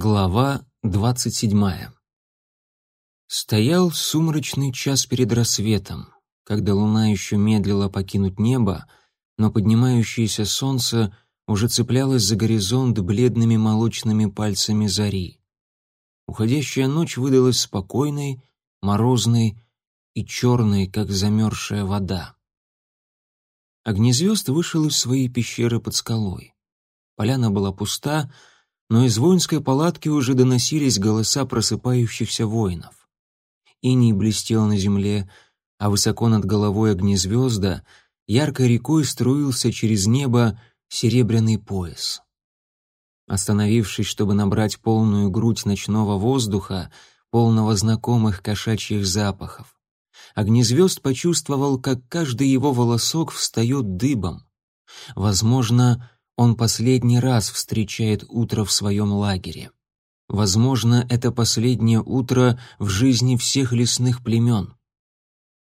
Глава двадцать седьмая. Стоял сумрачный час перед рассветом, когда луна еще медлила покинуть небо, но поднимающееся солнце уже цеплялось за горизонт бледными молочными пальцами зари. Уходящая ночь выдалась спокойной, морозной и черной, как замерзшая вода. Огнезвезд вышел из своей пещеры под скалой. Поляна была пуста, но из воинской палатки уже доносились голоса просыпающихся воинов. Иний блестел на земле, а высоко над головой огнезвезда яркой рекой струился через небо серебряный пояс. Остановившись, чтобы набрать полную грудь ночного воздуха, полного знакомых кошачьих запахов, огнезвезд почувствовал, как каждый его волосок встает дыбом. Возможно, он последний раз встречает утро в своем лагере. Возможно, это последнее утро в жизни всех лесных племен.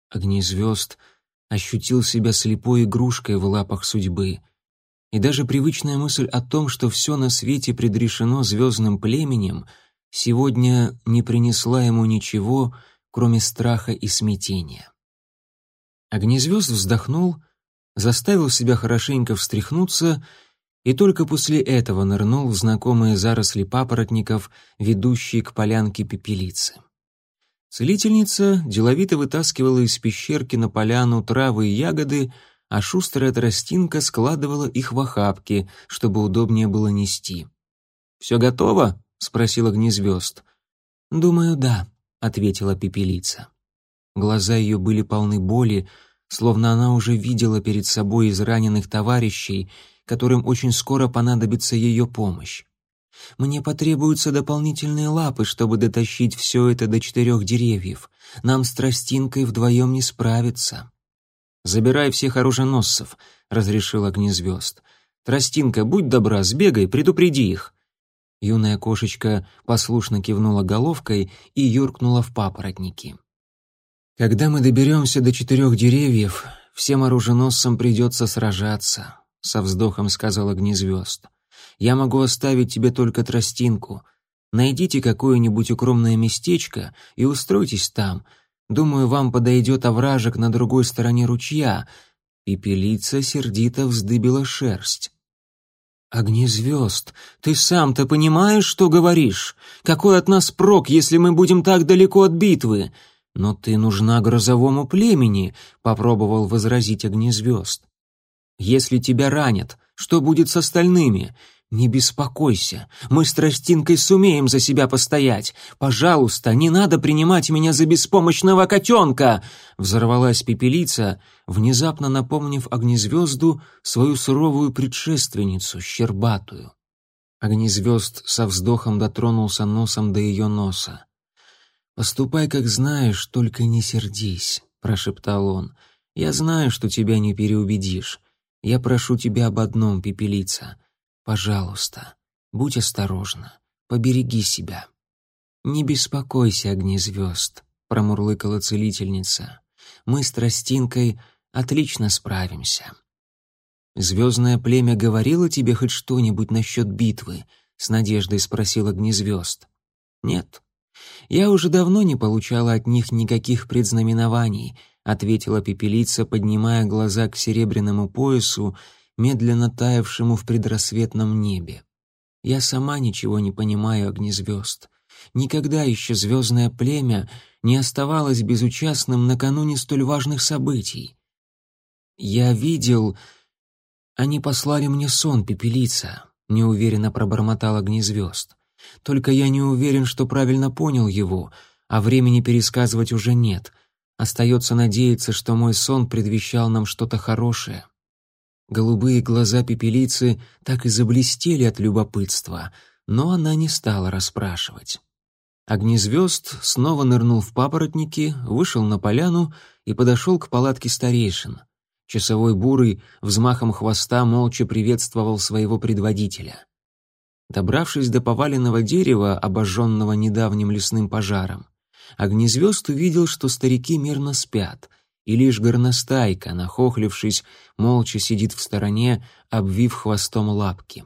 Огнезвезд ощутил себя слепой игрушкой в лапах судьбы. И даже привычная мысль о том, что все на свете предрешено звездным племенем, сегодня не принесла ему ничего, кроме страха и смятения. Огнезвезд вздохнул, заставил себя хорошенько встряхнуться и только после этого нырнул в знакомые заросли папоротников, ведущие к полянке пепелицы. Целительница деловито вытаскивала из пещерки на поляну травы и ягоды, а шустрая тростинка складывала их в охапки, чтобы удобнее было нести. «Все готово?» — спросила гнезвезд. «Думаю, да», — ответила пепелица. Глаза ее были полны боли, словно она уже видела перед собой израненных товарищей которым очень скоро понадобится ее помощь. Мне потребуются дополнительные лапы, чтобы дотащить все это до четырех деревьев. Нам с тростинкой вдвоем не справиться. «Забирай всех оруженосцев», — разрешил огнезвезд. «Тростинка, будь добра, сбегай, предупреди их». Юная кошечка послушно кивнула головкой и юркнула в папоротники. «Когда мы доберемся до четырех деревьев, всем оруженосцам придется сражаться со вздохом сказал Гнезвезд. «Я могу оставить тебе только тростинку. Найдите какое-нибудь укромное местечко и устройтесь там. Думаю, вам подойдет овражек на другой стороне ручья». Пепелица сердито вздыбила шерсть. «Огни ты сам-то понимаешь, что говоришь? Какой от нас прок, если мы будем так далеко от битвы?» «Но ты нужна грозовому племени», — попробовал возразить огнезвезд. Если тебя ранят, что будет с остальными? Не беспокойся, мы с Тростинкой сумеем за себя постоять. Пожалуйста, не надо принимать меня за беспомощного котенка!» Взорвалась пепелица, внезапно напомнив Огнезвезду свою суровую предшественницу, Щербатую. Огнезвезд со вздохом дотронулся носом до ее носа. «Поступай, как знаешь, только не сердись», — прошептал он. «Я знаю, что тебя не переубедишь. Я прошу тебя об одном, Пепелица. Пожалуйста, будь осторожна, побереги себя». «Не беспокойся, огнезвезд», — промурлыкала целительница. «Мы с Тростинкой отлично справимся». «Звездное племя говорило тебе хоть что-нибудь насчет битвы?» — с надеждой спросил огнезвезд. «Нет. Я уже давно не получала от них никаких предзнаменований, — ответила пепелица, поднимая глаза к серебряному поясу, медленно таявшему в предрассветном небе. «Я сама ничего не понимаю огнезвезд. Никогда еще звездное племя не оставалось безучастным накануне столь важных событий. Я видел... Они послали мне сон, пепелица», — неуверенно пробормотал огнезвезд. «Только я не уверен, что правильно понял его, а времени пересказывать уже нет». Остается надеяться, что мой сон предвещал нам что-то хорошее. Голубые глаза пепелицы так и заблестели от любопытства, но она не стала расспрашивать. Огнезвезд снова нырнул в папоротники, вышел на поляну и подошел к палатке старейшин. Часовой бурый взмахом хвоста молча приветствовал своего предводителя. Добравшись до поваленного дерева, обожженного недавним лесным пожаром, Огнезвезд увидел, что старики мирно спят, и лишь горностайка, нахохлившись, молча сидит в стороне, обвив хвостом лапки.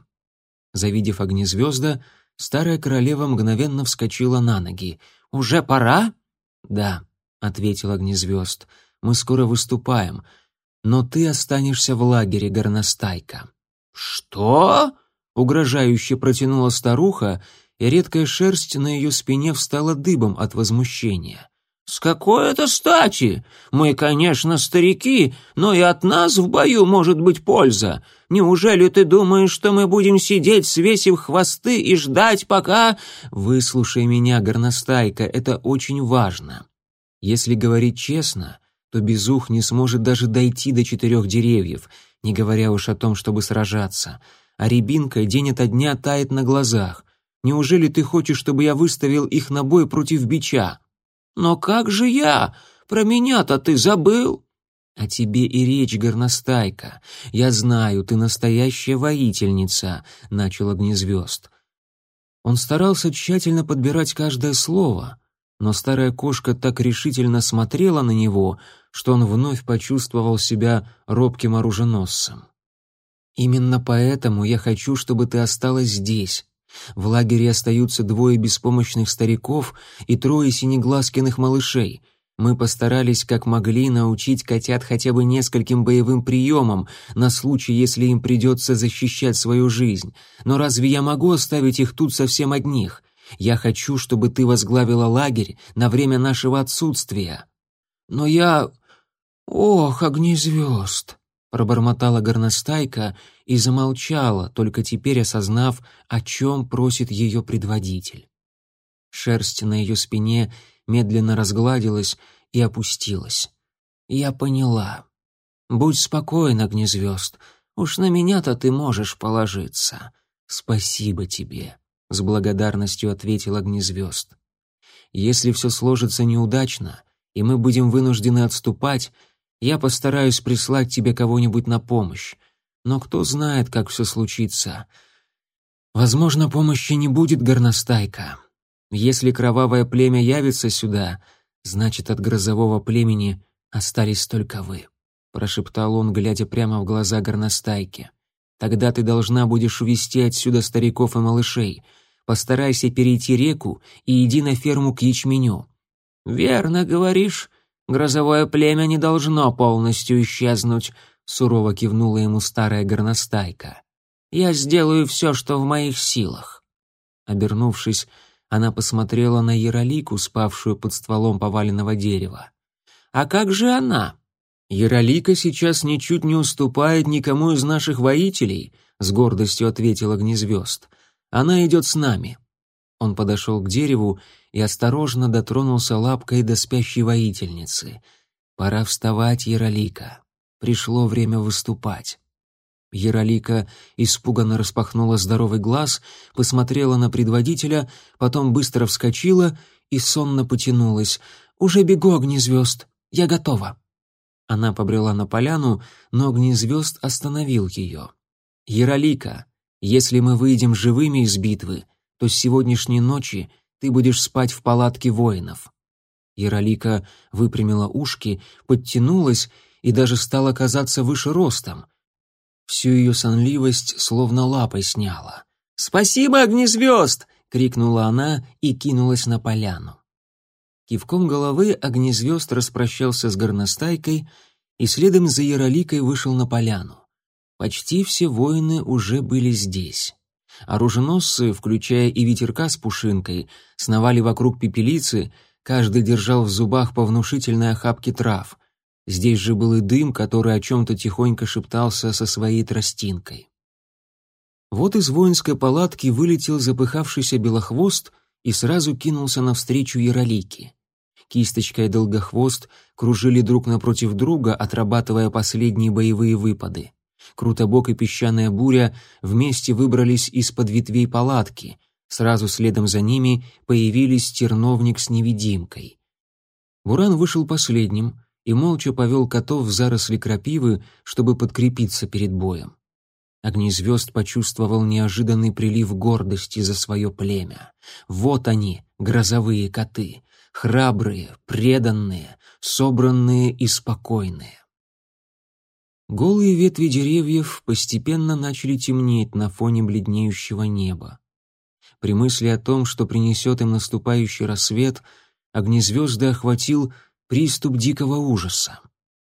Завидев огнезвезда, старая королева мгновенно вскочила на ноги. «Уже пора?» «Да», — ответил огнезвезд, — «мы скоро выступаем, но ты останешься в лагере, горностайка». «Что?» — угрожающе протянула старуха и редкая шерсть на ее спине встала дыбом от возмущения. «С какой это стати? Мы, конечно, старики, но и от нас в бою может быть польза. Неужели ты думаешь, что мы будем сидеть, свесив хвосты и ждать, пока...» «Выслушай меня, горностайка, это очень важно. Если говорить честно, то Безух не сможет даже дойти до четырех деревьев, не говоря уж о том, чтобы сражаться. А рябинка день ото дня тает на глазах. Неужели ты хочешь, чтобы я выставил их на бой против бича? Но как же я? Про меня-то ты забыл. А тебе и речь, горностайка. Я знаю, ты настоящая воительница, начал огнезвезд. Он старался тщательно подбирать каждое слово, но старая кошка так решительно смотрела на него, что он вновь почувствовал себя робким оруженосцем. Именно поэтому я хочу, чтобы ты осталась здесь, в лагере остаются двое беспомощных стариков и трое синеглазкиных малышей. Мы постарались как могли научить котят хотя бы нескольким боевым приемам на случай, если им придется защищать свою жизнь. Но разве я могу оставить их тут совсем одних? Я хочу, чтобы ты возглавила лагерь на время нашего отсутствия. Но я... Ох, огни звезд! Пробормотала горностайка и замолчала, только теперь осознав, о чем просит ее предводитель. Шерсть на ее спине медленно разгладилась и опустилась. «Я поняла. Будь спокоен, огнезвезд. Уж на меня-то ты можешь положиться. Спасибо тебе», — с благодарностью ответил огнезвезд. «Если все сложится неудачно, и мы будем вынуждены отступать, я постараюсь прислать тебе кого-нибудь на помощь. Но кто знает, как все случится. Возможно, помощи не будет, горностайка. Если кровавое племя явится сюда, значит, от грозового племени остались только вы», — прошептал он, глядя прямо в глаза горностайке. «Тогда ты должна будешь увести отсюда стариков и малышей. Постарайся перейти реку и иди на ферму к ячменю». «Верно говоришь», «Грозовое племя не должно полностью исчезнуть», — сурово кивнула ему старая горностайка. «Я сделаю все, что в моих силах». Обернувшись, она посмотрела на Яролику, спавшую под стволом поваленного дерева. «А как же она?» «Яролика сейчас ничуть не уступает никому из наших воителей», — с гордостью ответила Огнезвезд. «Она идет с нами». Он подошел к дереву и осторожно дотронулся лапкой до спящей воительницы. «Пора вставать, Яролика. Пришло время выступать». Яролика испуганно распахнула здоровый глаз, посмотрела на предводителя, потом быстро вскочила и сонно потянулась. «Уже бегу, огнезвезд! Я готова!» Она побрела на поляну, но огнезвезд остановил ее. «Яролика, если мы выйдем живыми из битвы, то с сегодняшней ночи ты будешь спать в палатке воинов». Яролика выпрямила ушки, подтянулась и даже стала казаться выше ростом. Всю ее сонливость словно лапой сняла. «Спасибо, огнезвезд!» — крикнула она и кинулась на поляну. Кивком головы огнезвезд распрощался с горностайкой и следом за Яроликой вышел на поляну. Почти все воины уже были здесь. Оруженосцы, включая и ветерка с пушинкой, сновали вокруг пепелицы, каждый держал в зубах по внушительной охапке трав. Здесь же был и дым, который о чем-то тихонько шептался со своей тростинкой. Вот из воинской палатки вылетел запыхавшийся белохвост и сразу кинулся навстречу Яролике. Кисточка и долгохвост кружили друг напротив друга, отрабатывая последние боевые выпады крутобок и песчаная буря вместе выбрались из-под ветвей палатки. Сразу следом за ними появились терновник с невидимкой. Буран вышел последним и молча повел котов в заросли крапивы, чтобы подкрепиться перед боем. Огнезвезд почувствовал неожиданный прилив гордости за свое племя. Вот они, грозовые коты, храбрые, преданные, собранные и спокойные. Голые ветви деревьев постепенно начали темнеть на фоне бледнеющего неба. При мысли о том, что принесет им наступающий рассвет, огнезвезды охватил приступ дикого ужаса.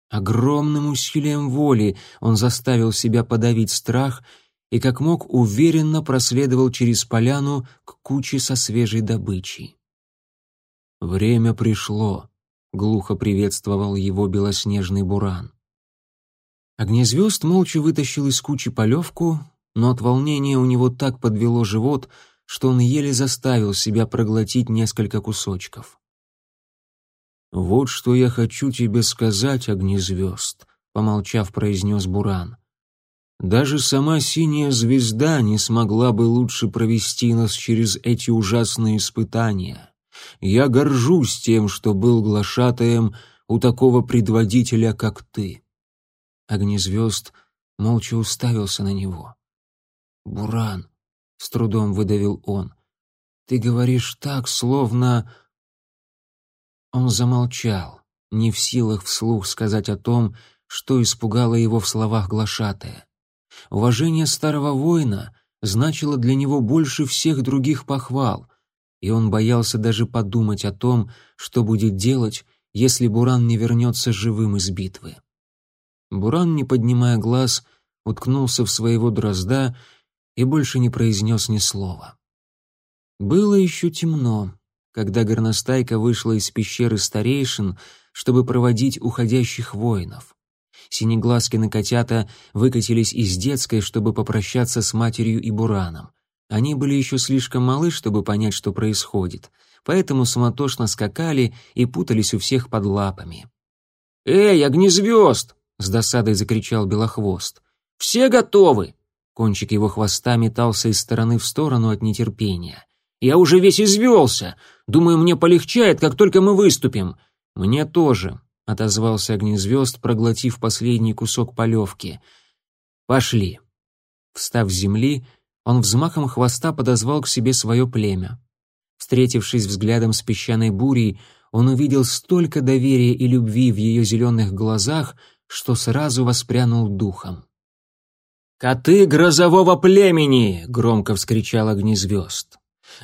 Огромным усилием воли он заставил себя подавить страх и, как мог, уверенно проследовал через поляну к куче со свежей добычей. «Время пришло», — глухо приветствовал его белоснежный буран. Огнезвезд молча вытащил из кучи полевку, но от волнения у него так подвело живот, что он еле заставил себя проглотить несколько кусочков. «Вот что я хочу тебе сказать, огнезвезд», — помолчав, произнес Буран. «Даже сама синяя звезда не смогла бы лучше провести нас через эти ужасные испытания. Я горжусь тем, что был глашатаем у такого предводителя, как ты» огни звезд молча уставился на него. «Буран», — с трудом выдавил он, — «ты говоришь так, словно...» Он замолчал, не в силах вслух сказать о том, что испугало его в словах глашатая. Уважение старого воина значило для него больше всех других похвал, и он боялся даже подумать о том, что будет делать, если Буран не вернется живым из битвы. Буран, не поднимая глаз, уткнулся в своего дрозда и больше не произнес ни слова. Было еще темно, когда горностайка вышла из пещеры старейшин, чтобы проводить уходящих воинов. Синеглазкины котята выкатились из детской, чтобы попрощаться с матерью и Бураном. Они были еще слишком малы, чтобы понять, что происходит, поэтому суматошно скакали и путались у всех под лапами. «Эй, огнезвезд!» — с досадой закричал Белохвост. «Все готовы!» Кончик его хвоста метался из стороны в сторону от нетерпения. «Я уже весь извелся. Думаю, мне полегчает, как только мы выступим». «Мне тоже», — отозвался Огнезвезд, проглотив последний кусок полевки. «Пошли». Встав с земли, он взмахом хвоста подозвал к себе свое племя. Встретившись взглядом с песчаной бурей, он увидел столько доверия и любви в ее зеленых глазах — что сразу воспрянул духом. «Коты грозового племени!» — громко вскричал огнезвезд.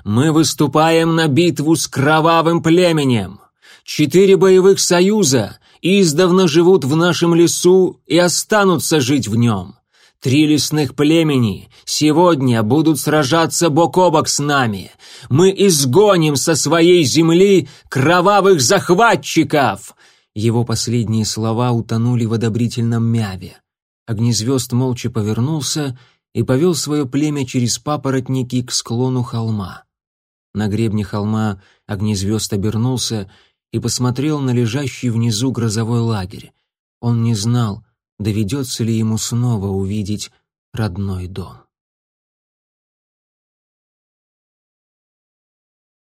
«Мы выступаем на битву с кровавым племенем! Четыре боевых союза издавна живут в нашем лесу и останутся жить в нем. Три лесных племени сегодня будут сражаться бок о бок с нами. Мы изгоним со своей земли кровавых захватчиков!» Его последние слова утонули в одобрительном мяве. Огнезвезд молча повернулся и повел свое племя через папоротники к склону холма. На гребне холма огнезвезд обернулся и посмотрел на лежащий внизу грозовой лагерь. Он не знал, доведется ли ему снова увидеть родной дом.